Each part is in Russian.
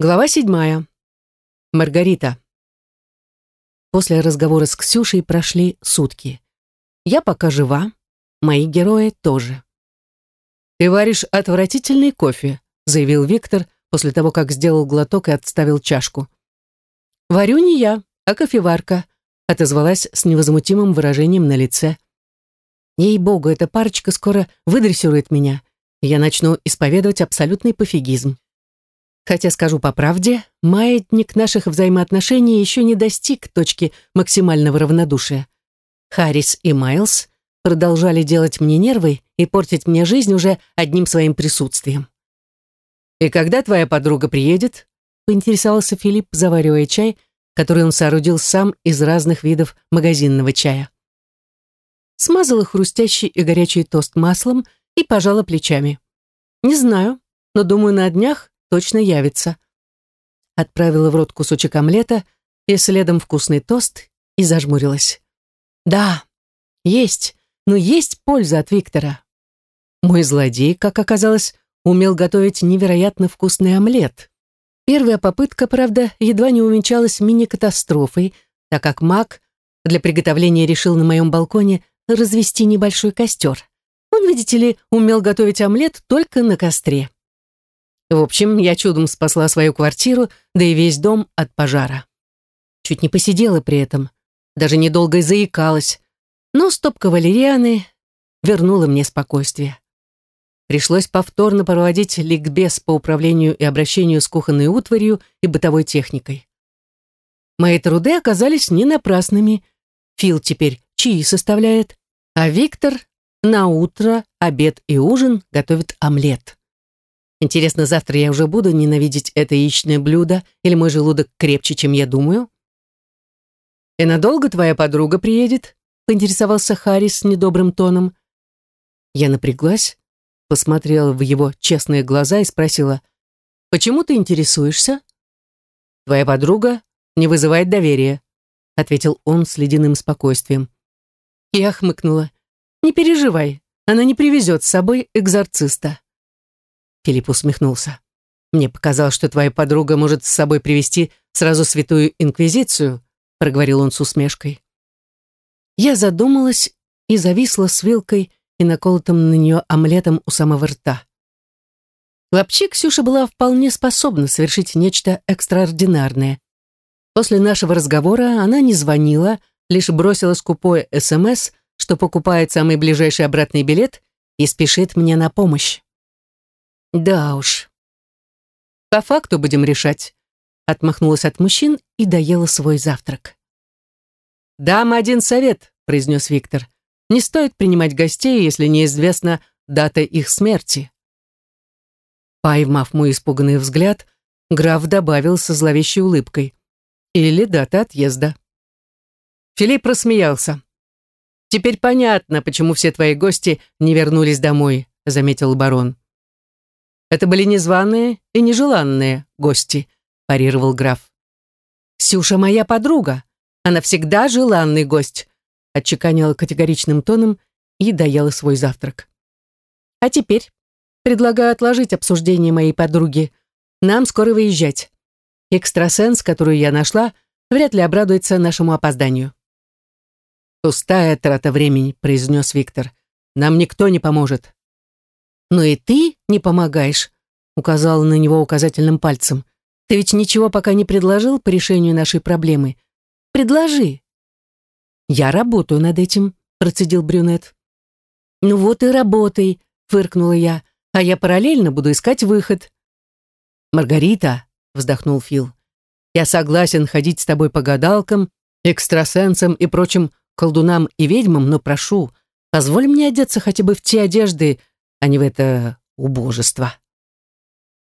Глава седьмая. Маргарита. После разговора с Ксюшей прошли сутки. Я пока жива, мои герои тоже. «Ты варишь отвратительный кофе», заявил Виктор после того, как сделал глоток и отставил чашку. «Варю не я, а кофеварка», отозвалась с невозмутимым выражением на лице. «Ей-богу, эта парочка скоро выдрессирует меня, и я начну исповедовать абсолютный пофигизм». Хотя, скажу по правде, маятник наших взаимоотношений еще не достиг точки максимального равнодушия. Харрис и Майлз продолжали делать мне нервы и портить мне жизнь уже одним своим присутствием. «И когда твоя подруга приедет?» — поинтересовался Филипп, заваривая чай, который он соорудил сам из разных видов магазинного чая. Смазала хрустящий и горячий тост маслом и пожала плечами. «Не знаю, но думаю, на днях точно явится. Отправила в рот кусочек омлета и следом вкусный тост и зажмурилась. Да, есть, но есть польза от Виктора. Мой злодей, как оказалось, умел готовить невероятно вкусный омлет. Первая попытка, правда, едва не увенчалась мини-катастрофой, так как маг для приготовления решил на моем балконе развести небольшой костер. Он, видите ли, умел готовить омлет только на костре. В общем, я чудом спасла свою квартиру, да и весь дом от пожара. Чуть не посидела при этом, даже недолго и заикалась, но стопка валерианы вернула мне спокойствие. Пришлось повторно проводить ликбез по управлению и обращению с кухонной утварью и бытовой техникой. Мои труды оказались не напрасными. Фил теперь чаи составляет, а Виктор на утро, обед и ужин готовит омлет. Интересно, завтра я уже буду ненавидеть это яичное блюдо или мой желудок крепче, чем я думаю? «И надолго твоя подруга приедет?» — поинтересовался Харрис недобрым тоном. Я напряглась, посмотрела в его честные глаза и спросила, «Почему ты интересуешься?» «Твоя подруга не вызывает доверия», — ответил он с ледяным спокойствием. Я хмыкнула. «Не переживай, она не привезет с собой экзорциста». Филипп усмехнулся. «Мне показалось, что твоя подруга может с собой привести сразу святую инквизицию», проговорил он с усмешкой. Я задумалась и зависла с вилкой и наколотым на нее омлетом у самого рта. Вообще Ксюша была вполне способна совершить нечто экстраординарное. После нашего разговора она не звонила, лишь бросила скупое СМС, что покупает самый ближайший обратный билет и спешит мне на помощь. Да уж. По факту будем решать. Отмахнулась от мужчин и доела свой завтрак. «Дам один совет», — произнес Виктор. «Не стоит принимать гостей, если неизвестна дата их смерти». Поймав мой испуганный взгляд, граф добавил со зловещей улыбкой. «Или дата отъезда». Филипп рассмеялся. «Теперь понятно, почему все твои гости не вернулись домой», — заметил барон. Это были незваные и нежеланные гости, парировал граф. Сюша моя подруга. Она всегда желанный гость, отчеканила категоричным тоном и доела свой завтрак. А теперь предлагаю отложить обсуждение моей подруги. Нам скоро выезжать. Экстрасенс, которую я нашла, вряд ли обрадуется нашему опозданию. «Пустая трата времени», — произнес Виктор. «Нам никто не поможет. «Но и ты не помогаешь», — указала на него указательным пальцем. «Ты ведь ничего пока не предложил по решению нашей проблемы. Предложи». «Я работаю над этим», — процедил брюнет. «Ну вот и работай», — фыркнула я, «а я параллельно буду искать выход». «Маргарита», — вздохнул Фил, «я согласен ходить с тобой по гадалкам, экстрасенсам и прочим колдунам и ведьмам, но прошу, позволь мне одеться хотя бы в те одежды, а не в это убожество.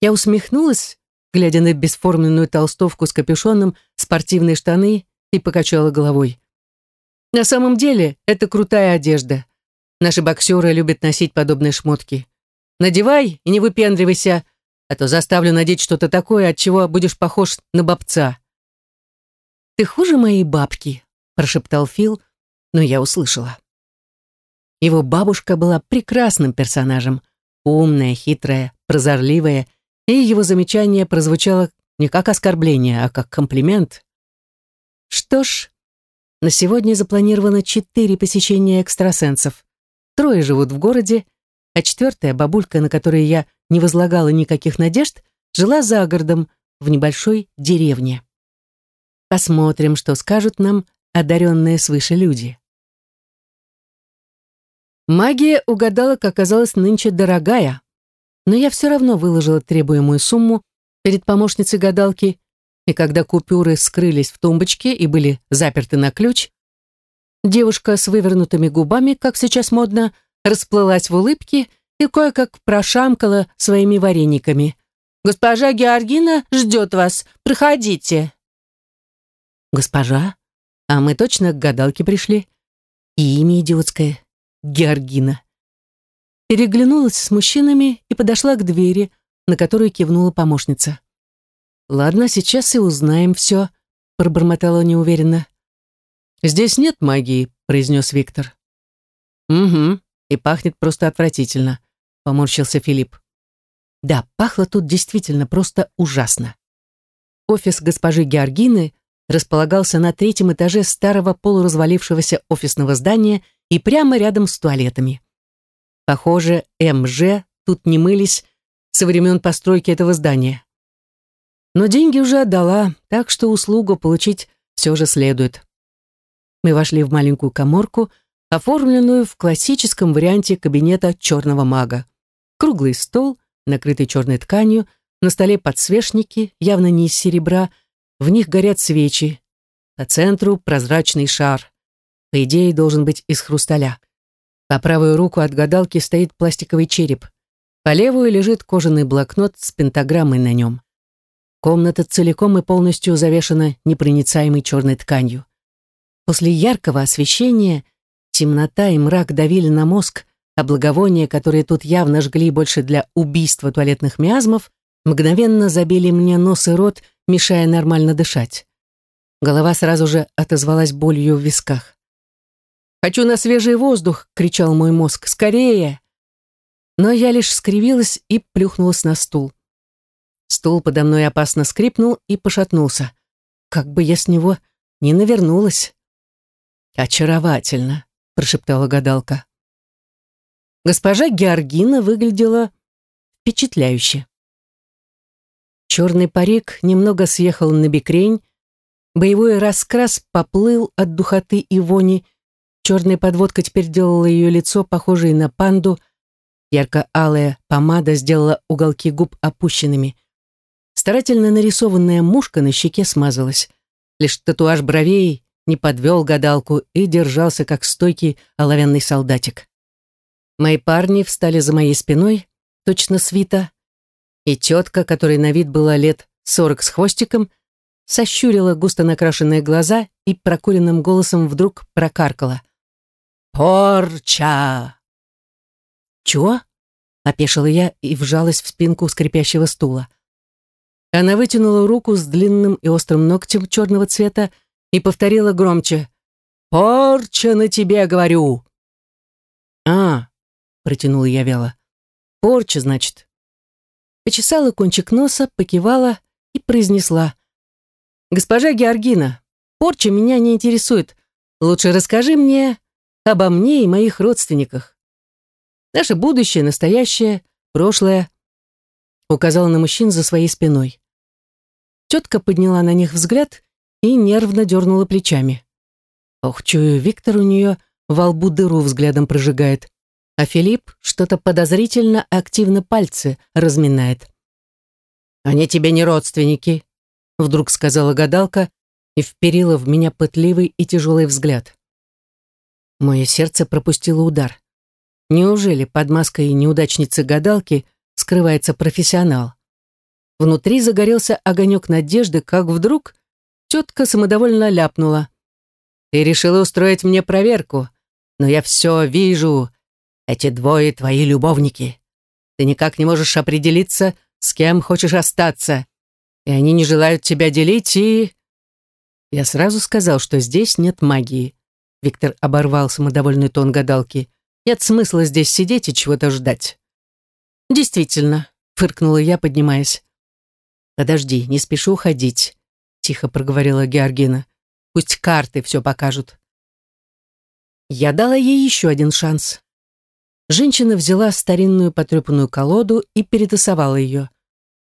Я усмехнулась, глядя на бесформенную толстовку с капюшоном, спортивные штаны и покачала головой. На самом деле, это крутая одежда. Наши боксеры любят носить подобные шмотки. Надевай и не выпендривайся, а то заставлю надеть что-то такое, от чего будешь похож на бабца. «Ты хуже моей бабки», — прошептал Фил, но я услышала. Его бабушка была прекрасным персонажем, умная, хитрая, прозорливая, и его замечание прозвучало не как оскорбление, а как комплимент. Что ж, на сегодня запланировано четыре посещения экстрасенсов. Трое живут в городе, а четвертая бабулька, на которой я не возлагала никаких надежд, жила за городом в небольшой деревне. Посмотрим, что скажут нам одаренные свыше люди. Магия у гадалок оказалась нынче дорогая, но я все равно выложила требуемую сумму перед помощницей гадалки, и когда купюры скрылись в тумбочке и были заперты на ключ, девушка с вывернутыми губами, как сейчас модно, расплылась в улыбке и кое-как прошамкала своими варениками. «Госпожа Георгина ждет вас. Проходите». «Госпожа? А мы точно к гадалке пришли? И имя идиотское. Георгина». Переглянулась с мужчинами и подошла к двери, на которую кивнула помощница. «Ладно, сейчас и узнаем все», — пробормотала неуверенно. «Здесь нет магии», — произнес Виктор. «Угу, и пахнет просто отвратительно», — поморщился Филипп. Да, пахло тут действительно просто ужасно. Офис госпожи Георгины располагался на третьем этаже старого полуразвалившегося офисного здания и прямо рядом с туалетами. Похоже, МЖ тут не мылись со времен постройки этого здания. Но деньги уже отдала, так что услугу получить все же следует. Мы вошли в маленькую коморку, оформленную в классическом варианте кабинета черного мага. Круглый стол, накрытый черной тканью, на столе подсвечники, явно не из серебра, в них горят свечи. По центру прозрачный шар. По идее, должен быть из хрусталя. По правую руку от гадалки стоит пластиковый череп. По левую лежит кожаный блокнот с пентаграммой на нем. Комната целиком и полностью завешена непроницаемой черной тканью. После яркого освещения темнота и мрак давили на мозг, а благовония, которые тут явно жгли больше для убийства туалетных миазмов, мгновенно забили мне нос и рот, мешая нормально дышать. Голова сразу же отозвалась болью в висках. «Хочу на свежий воздух!» — кричал мой мозг. «Скорее!» Но я лишь скривилась и плюхнулась на стул. Стул подо мной опасно скрипнул и пошатнулся. Как бы я с него не навернулась. «Очаровательно!» — прошептала гадалка. Госпожа Георгина выглядела впечатляюще. Черный парик немного съехал на бекрень, боевой раскрас поплыл от духоты и вони, черная подводка теперь делала ее лицо похожее на панду, ярко-алая помада сделала уголки губ опущенными. Старательно нарисованная мушка на щеке смазалась. Лишь татуаж бровей не подвел гадалку и держался, как стойкий оловянный солдатик. Мои парни встали за моей спиной, точно свита, и тетка, которой на вид было лет сорок с хвостиком, сощурила густо накрашенные глаза и прокуренным голосом вдруг прокаркала. «Порча!» «Чего?» — опешила я и вжалась в спинку скрипящего стула. Она вытянула руку с длинным и острым ногтем черного цвета и повторила громче. «Порча на тебе, говорю!» «А, протянула я вяло. Порча, значит. Почесала кончик носа, покивала и произнесла. Госпожа Георгина, порча меня не интересует. Лучше расскажи мне обо мне и моих родственниках. Наше будущее, настоящее, прошлое. Указала на мужчин за своей спиной. Тетка подняла на них взгляд и нервно дернула плечами. Ох, чую, Виктор у нее во лбу дыру взглядом прожигает а Филипп что-то подозрительно активно пальцы разминает. «Они тебе не родственники», — вдруг сказала гадалка и вперила в меня пытливый и тяжелый взгляд. Мое сердце пропустило удар. Неужели под маской неудачницы-гадалки скрывается профессионал? Внутри загорелся огонек надежды, как вдруг тетка самодовольно ляпнула. «Ты решила устроить мне проверку, но я все вижу, эти двое твои любовники. Ты никак не можешь определиться, с кем хочешь остаться. И они не желают тебя делить, и...» Я сразу сказал, что здесь нет магии. Виктор оборвал самодовольный тон гадалки. «Нет смысла здесь сидеть и чего-то ждать». «Действительно», — фыркнула я, поднимаясь. «Подожди, не спешу уходить», — тихо проговорила Георгина. «Пусть карты все покажут». Я дала ей еще один шанс. Женщина взяла старинную потрепанную колоду и перетасовала ее.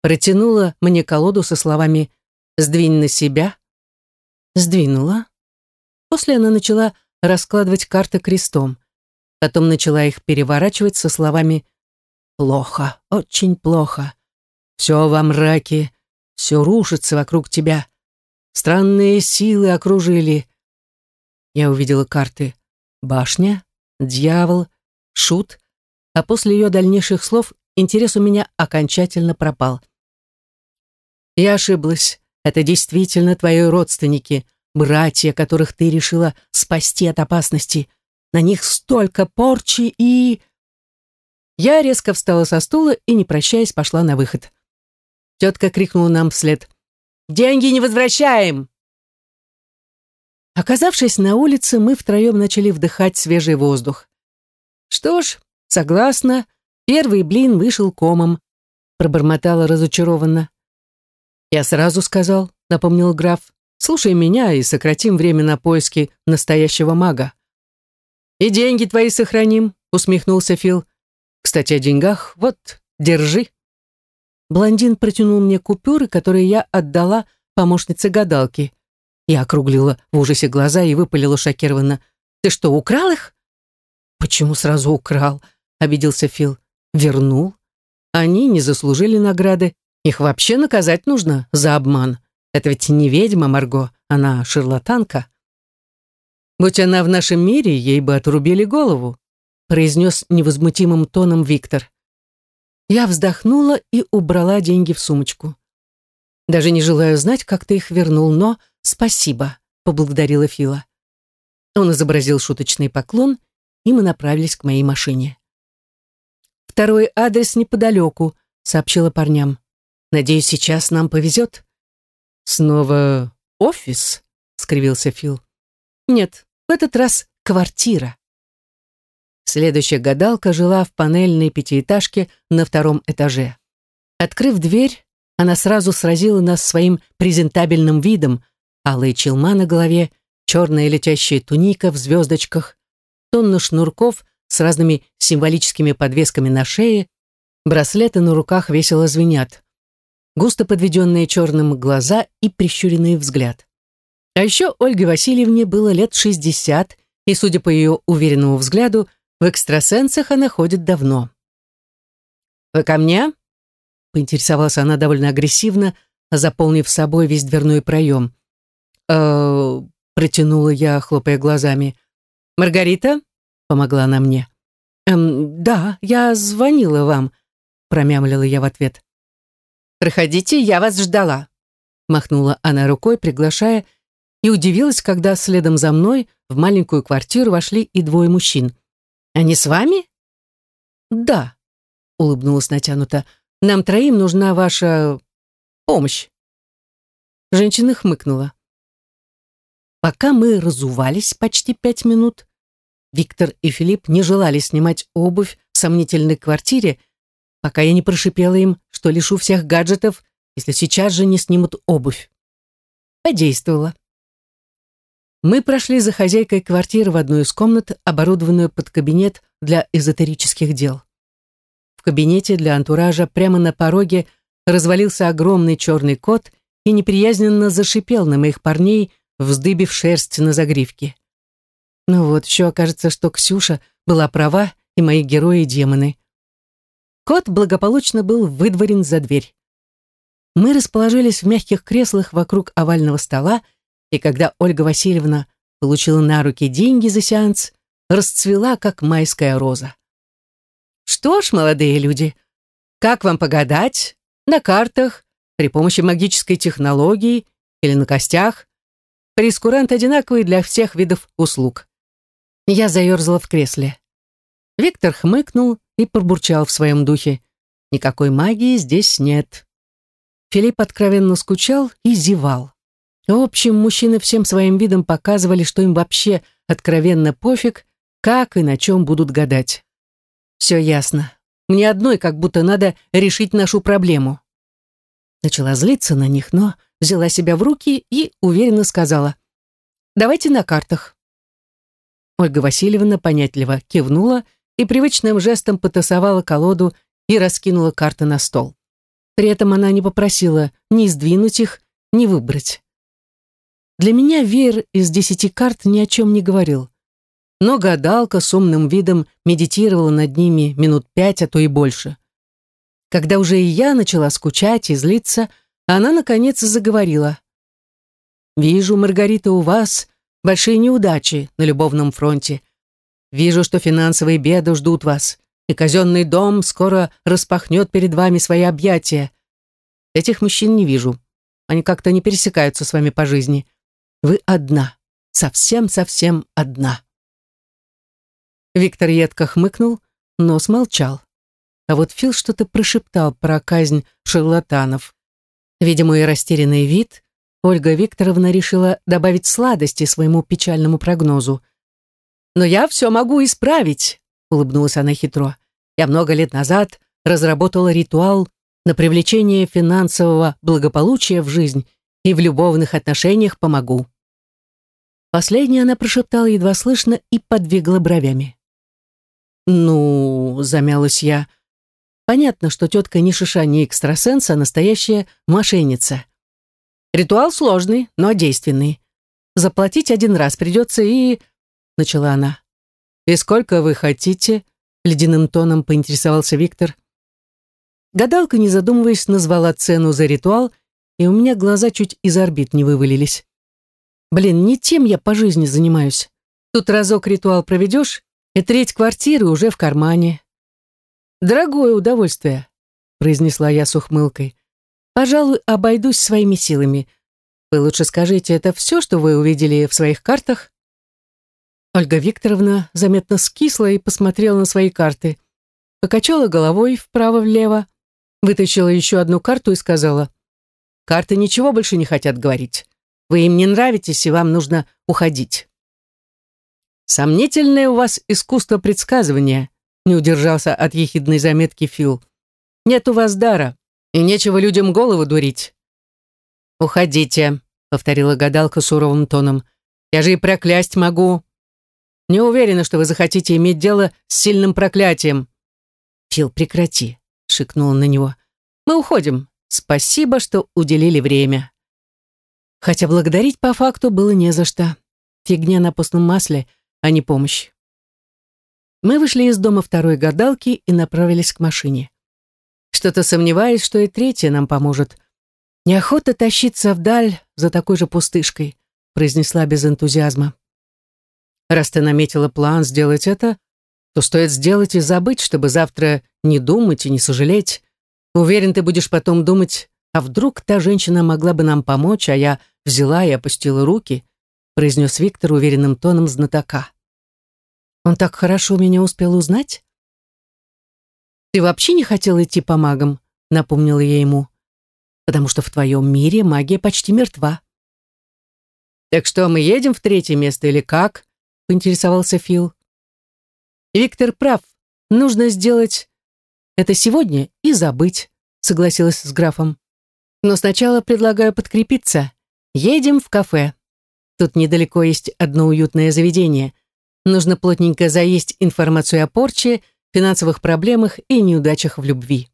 Протянула мне колоду со словами «Сдвинь на себя». Сдвинула. После она начала раскладывать карты крестом. Потом начала их переворачивать со словами «Плохо, очень плохо. Все во мраке, все рушится вокруг тебя. Странные силы окружили». Я увидела карты «Башня», «Дьявол», «Шут», а после ее дальнейших слов интерес у меня окончательно пропал. Я ошиблась. Это действительно твои родственники, братья, которых ты решила спасти от опасности. На них столько порчи и...» Я резко встала со стула и, не прощаясь, пошла на выход. Тетка крикнула нам вслед. «Деньги не возвращаем!» Оказавшись на улице, мы втроем начали вдыхать свежий воздух. «Что ж, согласна, первый блин вышел комом», пробормотала разочарованно. «Я сразу сказал», — напомнил граф, «слушай меня и сократим время на поиски настоящего мага». «И деньги твои сохраним», — усмехнулся Фил. «Кстати, о деньгах. Вот, держи». Блондин протянул мне купюры, которые я отдала помощнице гадалки. Я округлила в ужасе глаза и выпалила шокированно. «Ты что, украл их?» «Почему сразу украл?» — обиделся Фил. «Вернул. Они не заслужили награды. Их вообще наказать нужно за обман. Это ведь не ведьма Марго, она шарлатанка. Будь она в нашем мире, ей бы отрубили голову, произнес невозмутимым тоном Виктор. Я вздохнула и убрала деньги в сумочку. Даже не желаю знать, как ты их вернул, но спасибо, поблагодарила Фила. Он изобразил шуточный поклон, и мы направились к моей машине. Второй адрес неподалеку, сообщила парням. Надеюсь, сейчас нам повезет». «Снова офис?» — скривился Фил. «Нет, в этот раз квартира». Следующая гадалка жила в панельной пятиэтажке на втором этаже. Открыв дверь, она сразу сразила нас своим презентабельным видом, алые челма на голове, черная летящая туника в звездочках, тонна шнурков с разными символическими подвесками на шее, браслеты на руках весело звенят густо подведенные черным глаза и прищуренный взгляд. А еще Ольге Васильевне было лет 60, и, судя по ее уверенному взгляду, в экстрасенсах она ходит давно. «Вы ко мне?» — поинтересовалась она довольно агрессивно, заполнив собой весь дверной проем. э протянула я, хлопая глазами. «Маргарита?» — помогла она мне. «Эм, да, я звонила вам», — промямлила я в ответ. «Проходите, я вас ждала», — махнула она рукой, приглашая, и удивилась, когда следом за мной в маленькую квартиру вошли и двое мужчин. «Они с вами?» «Да», — улыбнулась натянуто. «Нам троим нужна ваша помощь». Женщина хмыкнула. Пока мы разувались почти пять минут, Виктор и Филипп не желали снимать обувь в сомнительной квартире, пока я не прошипела им, что лишу всех гаджетов, если сейчас же не снимут обувь. Подействовало. Мы прошли за хозяйкой квартиры в одну из комнат, оборудованную под кабинет для эзотерических дел. В кабинете для антуража прямо на пороге развалился огромный черный кот и неприязненно зашипел на моих парней, вздыбив шерсть на загривке. Ну вот, еще окажется, что Ксюша была права, и мои герои-демоны. Кот благополучно был выдворен за дверь. Мы расположились в мягких креслах вокруг овального стола, и когда Ольга Васильевна получила на руки деньги за сеанс, расцвела, как майская роза. «Что ж, молодые люди, как вам погадать? На картах, при помощи магической технологии или на костях? Прескурант одинаковый для всех видов услуг». Я заерзала в кресле. Виктор хмыкнул и пробурчал в своем духе. «Никакой магии здесь нет». Филипп откровенно скучал и зевал. В общем, мужчины всем своим видом показывали, что им вообще откровенно пофиг, как и на чем будут гадать. Все ясно. Мне одной как будто надо решить нашу проблему. Начала злиться на них, но взяла себя в руки и уверенно сказала «Давайте на картах». Ольга Васильевна понятливо кивнула и привычным жестом потасовала колоду и раскинула карты на стол. При этом она не попросила ни сдвинуть их, ни выбрать. Для меня веер из десяти карт ни о чем не говорил. Но гадалка с умным видом медитировала над ними минут пять, а то и больше. Когда уже и я начала скучать и злиться, она, наконец, заговорила. «Вижу, Маргарита, у вас большие неудачи на любовном фронте. Вижу, что финансовые беды ждут вас, и казенный дом скоро распахнет перед вами свои объятия. Этих мужчин не вижу. Они как-то не пересекаются с вами по жизни. Вы одна, совсем-совсем одна. Виктор едко хмыкнул, но смолчал. А вот Фил что-то прошептал про казнь шарлатанов. Видимо, и растерянный вид, Ольга Викторовна решила добавить сладости своему печальному прогнозу – но я все могу исправить», — улыбнулась она хитро. «Я много лет назад разработала ритуал на привлечение финансового благополучия в жизнь и в любовных отношениях помогу». Последнее она прошептала едва слышно и подвигла бровями. «Ну», — замялась я, — «понятно, что тетка не шиша, не экстрасенс, а настоящая мошенница. Ритуал сложный, но действенный. Заплатить один раз придется и...» — начала она. «И сколько вы хотите?» — ледяным тоном поинтересовался Виктор. Гадалка, не задумываясь, назвала цену за ритуал, и у меня глаза чуть из орбит не вывалились. «Блин, не тем я по жизни занимаюсь. Тут разок ритуал проведешь, и треть квартиры уже в кармане». «Дорогое удовольствие», — произнесла я с ухмылкой. «Пожалуй, обойдусь своими силами. Вы лучше скажите, это все, что вы увидели в своих картах?» Ольга Викторовна заметно скисла и посмотрела на свои карты. Покачала головой вправо-влево, вытащила еще одну карту и сказала, «Карты ничего больше не хотят говорить. Вы им не нравитесь, и вам нужно уходить». «Сомнительное у вас искусство предсказывания», не удержался от ехидной заметки Фил. «Нет у вас дара, и нечего людям голову дурить». «Уходите», — повторила гадалка суровым тоном. «Я же и проклясть могу». Не уверена, что вы захотите иметь дело с сильным проклятием». «Фил, прекрати», — шикнула на него. «Мы уходим. Спасибо, что уделили время». Хотя благодарить по факту было не за что. Фигня на постном масле, а не помощь. Мы вышли из дома второй гадалки и направились к машине. Что-то сомневаюсь, что и третья нам поможет. Неохота тащиться вдаль за такой же пустышкой, произнесла без энтузиазма. Раз ты наметила план сделать это, то стоит сделать и забыть, чтобы завтра не думать и не сожалеть. Уверен, ты будешь потом думать, а вдруг та женщина могла бы нам помочь, а я взяла и опустила руки, произнес Виктор уверенным тоном знатока. Он так хорошо меня успел узнать? Ты вообще не хотел идти по магам, напомнила я ему, потому что в твоем мире магия почти мертва. Так что, мы едем в третье место или как? Поинтересовался Фил. Виктор прав. Нужно сделать это сегодня и забыть, согласилась с графом. Но сначала предлагаю подкрепиться. Едем в кафе. Тут недалеко есть одно уютное заведение. Нужно плотненько заесть информацию о порче, финансовых проблемах и неудачах в любви.